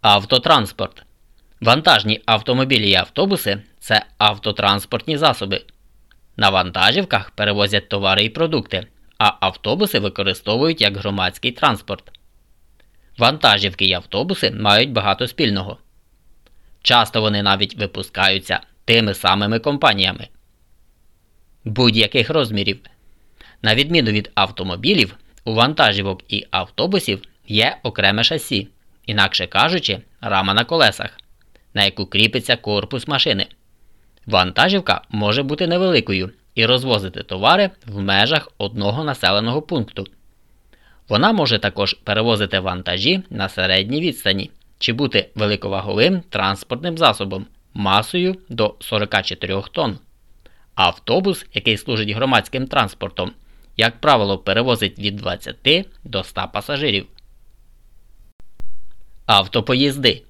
Автотранспорт. Вантажні автомобілі і автобуси це автотранспортні засоби. На вантажівках перевозять товари і продукти, а автобуси використовують як громадський транспорт. Вантажівки і автобуси мають багато спільного. Часто вони навіть випускаються тими самими компаніями будь-яких розмірів. На відміну від автомобілів, у вантажівок і автобусів є окреме шасі, інакше кажучи, рама на колесах, на яку кріпиться корпус машини. Вантажівка може бути невеликою і розвозити товари в межах одного населеного пункту. Вона може також перевозити вантажі на середній відстані чи бути великоваговим транспортним засобом масою до 44 тонн. Автобус, який служить громадським транспортом, як правило, перевозить від 20 до 100 пасажирів. Автопоїзди.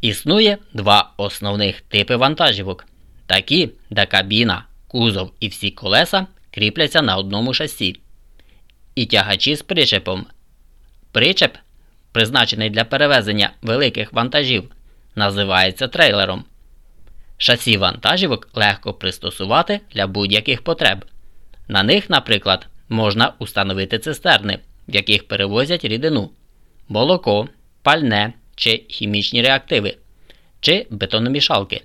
Існує два основних типи вантажівок. Такі, де кабіна, кузов і всі колеса кріпляться на одному шасі. І тягачі з причепом. Причеп, призначений для перевезення великих вантажів, називається трейлером. Шасі вантажівок легко пристосувати для будь-яких потреб. На них, наприклад, можна установити цистерни, в яких перевозять рідину, молоко, пальне чи хімічні реактиви, чи бетономішалки.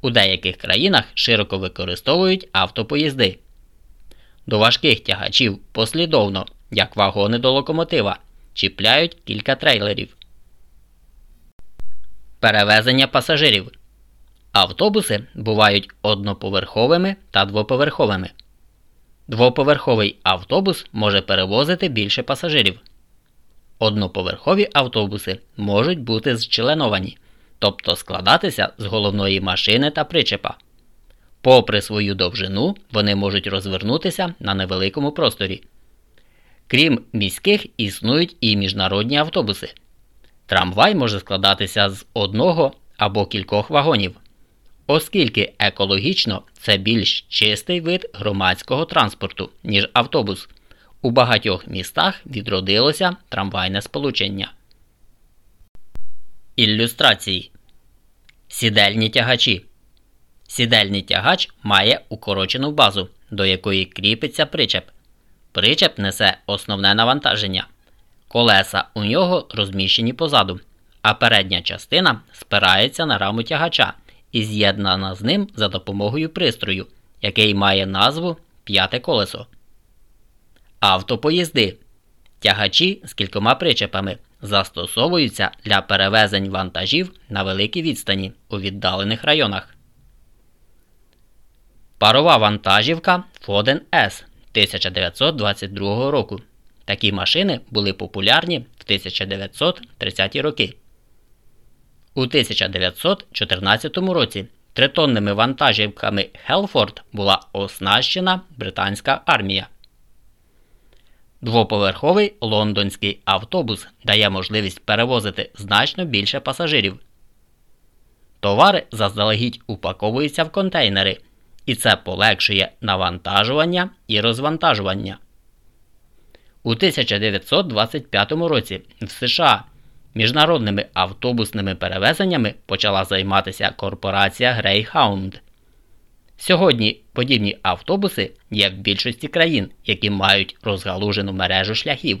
У деяких країнах широко використовують автопоїзди. До важких тягачів послідовно, як вагони до локомотива, чіпляють кілька трейлерів. Перевезення пасажирів. Автобуси бувають одноповерховими та двоповерховими. Двоповерховий автобус може перевозити більше пасажирів. Одноповерхові автобуси можуть бути зчленовані, тобто складатися з головної машини та причепа. Попри свою довжину, вони можуть розвернутися на невеликому просторі. Крім міських, існують і міжнародні автобуси. Трамвай може складатися з одного або кількох вагонів оскільки екологічно це більш чистий вид громадського транспорту, ніж автобус. У багатьох містах відродилося трамвайне сполучення. Ілюстрації Сідельні тягачі. Сідельний тягач має укорочену базу, до якої кріпиться причеп. Причеп несе основне навантаження. Колеса у нього розміщені позаду, а передня частина спирається на раму тягача і з'єднана з ним за допомогою пристрою, який має назву п'яте колесо. Автопоїзди. Тягачі з кількома причепами застосовуються для перевезень вантажів на великій відстані у віддалених районах. Парова вантажівка Фоден С 1922 року. Такі машини були популярні в 1930 ті роки. У 1914 році тритонними вантажівками Хелфорд була оснащена британська армія. Двоповерховий лондонський автобус дає можливість перевозити значно більше пасажирів. Товари заздалегідь упаковуються в контейнери, і це полегшує навантажування і розвантажування. У 1925 році в США Міжнародними автобусними перевезеннями почала займатися корпорація Greyhound. Сьогодні подібні автобуси є в більшості країн, які мають розгалужену мережу шляхів.